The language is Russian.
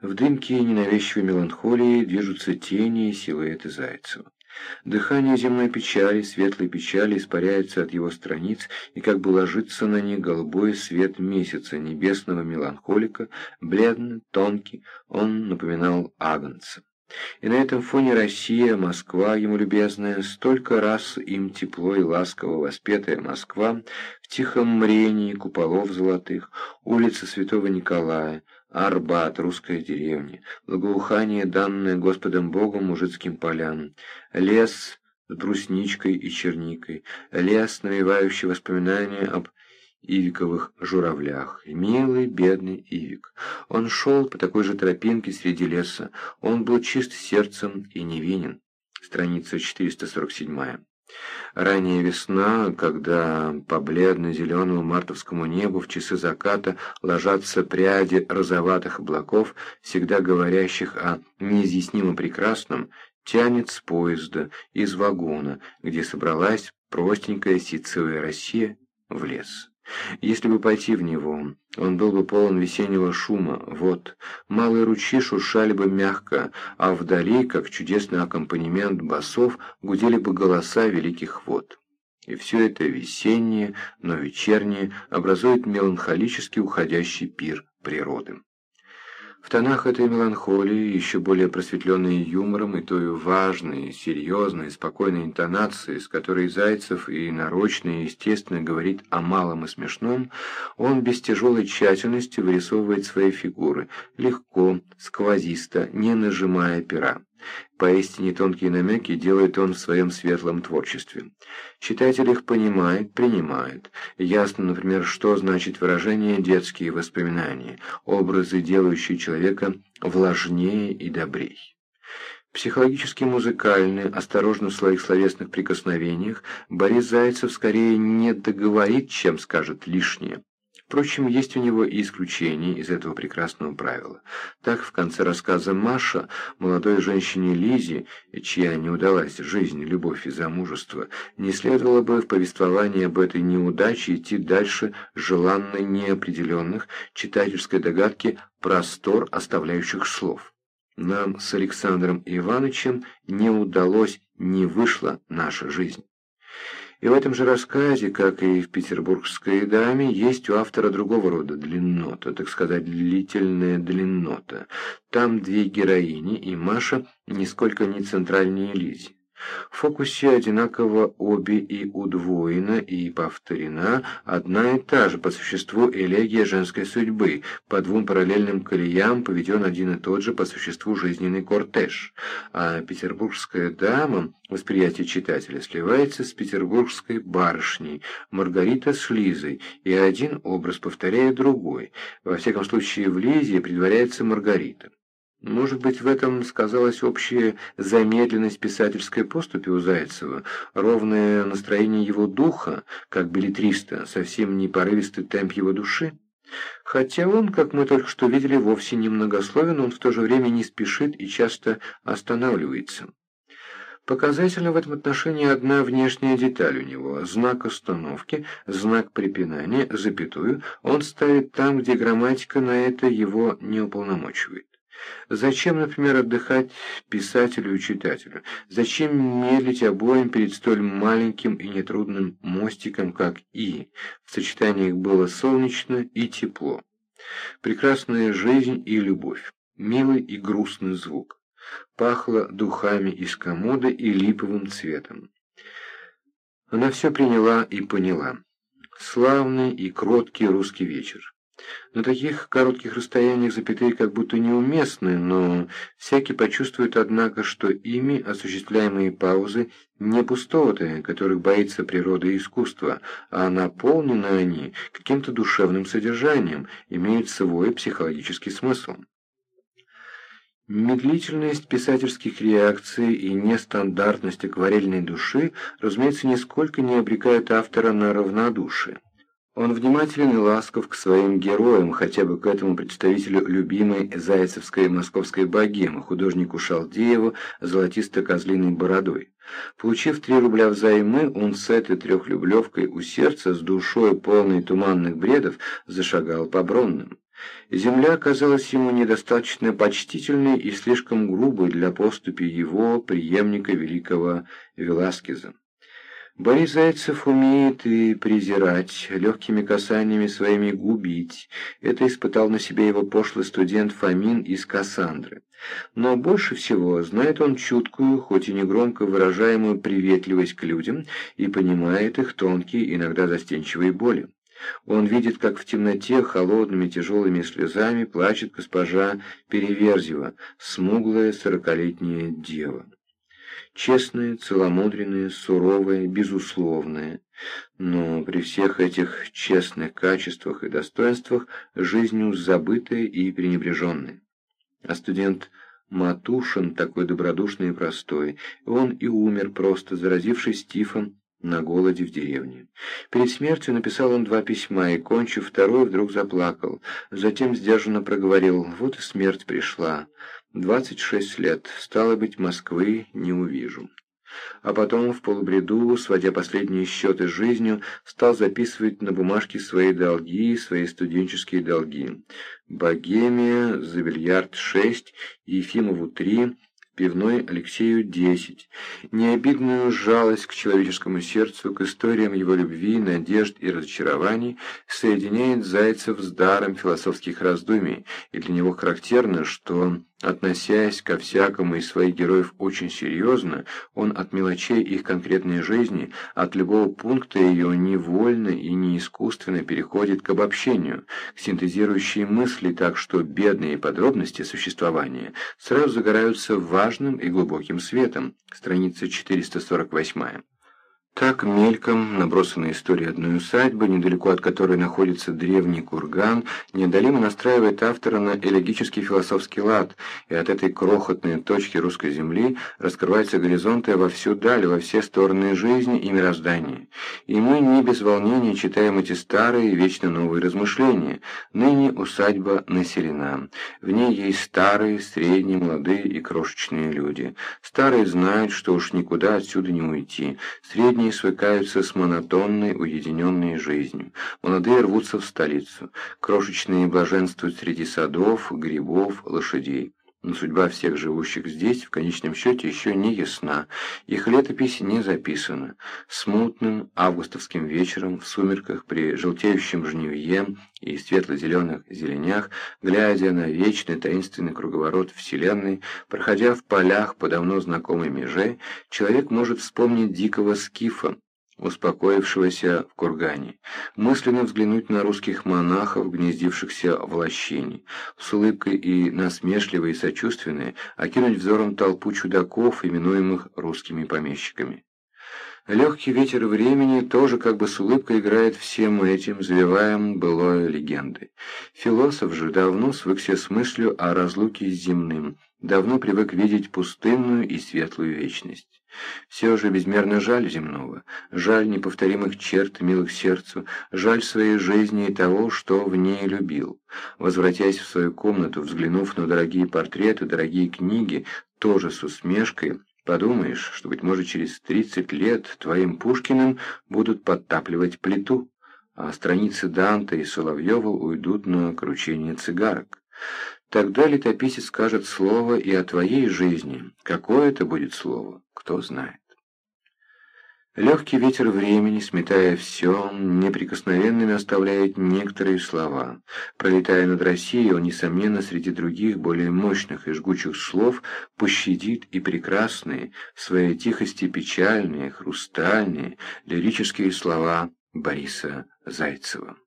В дымке ненавязчивой меланхолии движутся тени и силуэты Зайцева. Дыхание земной печали, светлой печали испаряется от его страниц, и как бы ложится на них голубой свет месяца, небесного меланхолика, бледный, тонкий, он напоминал агнца. И на этом фоне Россия, Москва, ему любезная, столько раз им тепло и ласково воспетая Москва, в тихом мрении куполов золотых, улицы Святого Николая, Арбат, русская деревня, благоухание, данное Господом Богом мужицким полям, лес с брусничкой и черникой, лес, навевающий воспоминания об Ивиковых журавлях. Милый, бедный Ивик. Он шел по такой же тропинке среди леса. Он был чист сердцем и невинен. Страница 447. Ранняя весна, когда по бледно-зеленому мартовскому небу в часы заката ложатся пряди розоватых облаков, всегда говорящих о неизъяснимо прекрасном, тянет с поезда, из вагона, где собралась простенькая ситцевая Россия, в лес. Если бы пойти в него, он был бы полон весеннего шума, вот, малые ручьи шуршали бы мягко, а вдали, как чудесный аккомпанемент басов, гудели бы голоса великих вод. И все это весеннее, но вечернее образует меланхолически уходящий пир природы. В тонах этой меланхолии, еще более просветленной юмором и той важной, серьезной, спокойной интонацией, с которой Зайцев и нарочно и естественно говорит о малом и смешном, он без тяжелой тщательности вырисовывает свои фигуры, легко, сквозисто, не нажимая пера. Поистине тонкие намеки делает он в своем светлом творчестве. Читатель их понимает, принимает. Ясно, например, что значит выражение «детские воспоминания», образы, делающие человека влажнее и добрей. Психологически музыкальный, осторожно в своих словесных прикосновениях, Борис Зайцев скорее не договорит, чем скажет лишнее. Впрочем, есть у него и исключения из этого прекрасного правила. Так, в конце рассказа Маша, молодой женщине Лизе, чья не удалась жизнь, любовь и замужество, не следовало бы в повествовании об этой неудаче идти дальше желанной неопределенных читательской догадки простор оставляющих слов. Нам с Александром Ивановичем не удалось, не вышла наша жизнь. И в этом же рассказе, как и в «Петербургской даме», есть у автора другого рода длиннота, так сказать, длительная длиннота. Там две героини, и Маша нисколько не центральнее Лизи. В фокусе одинаково обе и удвоена, и повторена одна и та же по существу элегия женской судьбы, по двум параллельным колеям поведен один и тот же по существу жизненный кортеж, а петербургская дама, восприятие читателя, сливается с петербургской барышней, Маргарита с Лизой, и один образ повторяет другой, во всяком случае в Лизе предваряется Маргарита. Может быть, в этом сказалась общая замедленность писательской поступи у Зайцева, ровное настроение его духа, как билетриста, совсем не порывистый темп его души? Хотя он, как мы только что видели, вовсе не многословен, он в то же время не спешит и часто останавливается. Показательна в этом отношении одна внешняя деталь у него – знак остановки, знак препинания, запятую, он ставит там, где грамматика на это его не уполномочивает. Зачем, например, отдыхать писателю и читателю? Зачем медлить обоим перед столь маленьким и нетрудным мостиком, как «и»? В сочетаниях было солнечно и тепло. Прекрасная жизнь и любовь. Милый и грустный звук. Пахло духами из комода и липовым цветом. Она все приняла и поняла. Славный и кроткий русский вечер. На таких коротких расстояниях запятые как будто неуместны, но всякий почувствует, однако, что ими осуществляемые паузы не пустоты, которых боится природа и искусство, а наполнены они каким-то душевным содержанием, имеют свой психологический смысл. Медлительность писательских реакций и нестандартность акварельной души, разумеется, нисколько не обрекают автора на равнодушие. Он внимателен и ласков к своим героям, хотя бы к этому представителю любимой зайцевской московской богемы, художнику Шалдееву золотисто-козлиной бородой. Получив три рубля взаймы, он с этой трехлюблевкой у сердца, с душой полной туманных бредов, зашагал по Бронным. Земля казалась ему недостаточно почтительной и слишком грубой для поступи его преемника великого Веласкеза. Борис Зайцев умеет и презирать, легкими касаниями своими губить. Это испытал на себе его пошлый студент Фомин из Кассандры. Но больше всего знает он чуткую, хоть и негромко выражаемую приветливость к людям и понимает их тонкие, иногда застенчивые боли. Он видит, как в темноте холодными тяжелыми слезами плачет госпожа Переверзева, смуглая сорокалетняя дева честная, целомудренная, суровая, безусловная. Но при всех этих честных качествах и достоинствах жизнью забытая и пренебреженная. А студент Матушин такой добродушный и простой, он и умер просто, заразившись тифом на голоде в деревне. Перед смертью написал он два письма и, кончив второе, вдруг заплакал. Затем сдержанно проговорил «Вот и смерть пришла». Двадцать шесть лет, стало быть, Москвы не увижу. А потом, в полубреду, сводя последние счеты с жизнью, стал записывать на бумажке свои долги, свои студенческие долги. Богемия, за бильярд шесть, Ефимову три, пивной Алексею десять. Необидную жалость к человеческому сердцу, к историям его любви, надежд и разочарований соединяет Зайцев с даром философских раздумий, и для него характерно, что Относясь ко всякому из своих героев очень серьезно, он от мелочей их конкретной жизни, от любого пункта ее невольно и не искусственно переходит к обобщению, к синтезирующей мысли, так что бедные подробности существования сразу загораются важным и глубоким светом. Страница 448. Так мельком набросанная история одной усадьбы, недалеко от которой находится древний курган, неодолимо настраивает автора на элегический философский лад, и от этой крохотной точки русской земли раскрываются горизонты во всю даль, во все стороны жизни и мироздания. И мы не без волнения читаем эти старые, вечно новые размышления. Ныне усадьба населена. В ней есть старые, средние, молодые и крошечные люди. Старые знают, что уж никуда отсюда не уйти. Средние Средние свыкаются с монотонной, уединенной жизнью. Молодые рвутся в столицу. Крошечные блаженствуют среди садов, грибов, лошадей. Но судьба всех живущих здесь в конечном счете еще не ясна. Их летопись не записана. Смутным августовским вечером в сумерках при желтеющем жнивье и светло-зеленых зеленях, глядя на вечный таинственный круговорот Вселенной, проходя в полях по давно знакомой меже, человек может вспомнить дикого скифа, успокоившегося в кургане, мысленно взглянуть на русских монахов, гнездившихся в лощине, с улыбкой и насмешливой и сочувственной окинуть взором толпу чудаков, именуемых русскими помещиками. Легкий ветер времени тоже как бы с улыбкой играет всем этим, завиваем былое легенды. Философ же давно свыкся с мыслью о разлуке с земным, давно привык видеть пустынную и светлую вечность. Все же безмерно жаль земного, жаль неповторимых черт, милых сердцу, жаль своей жизни и того, что в ней любил. Возвратясь в свою комнату, взглянув на дорогие портреты, дорогие книги, тоже с усмешкой, Подумаешь, что, быть может, через тридцать лет твоим Пушкиным будут подтапливать плиту, а страницы Данте и Соловьева уйдут на кручение цигарок. Тогда летописец скажет слово и о твоей жизни. Какое это будет слово, кто знает. Легкий ветер времени, сметая все, неприкосновенными оставляет некоторые слова. Пролетая над Россией, он, несомненно, среди других, более мощных и жгучих слов, пощадит и прекрасные, в своей тихости печальные, хрустальные, лирические слова Бориса Зайцева.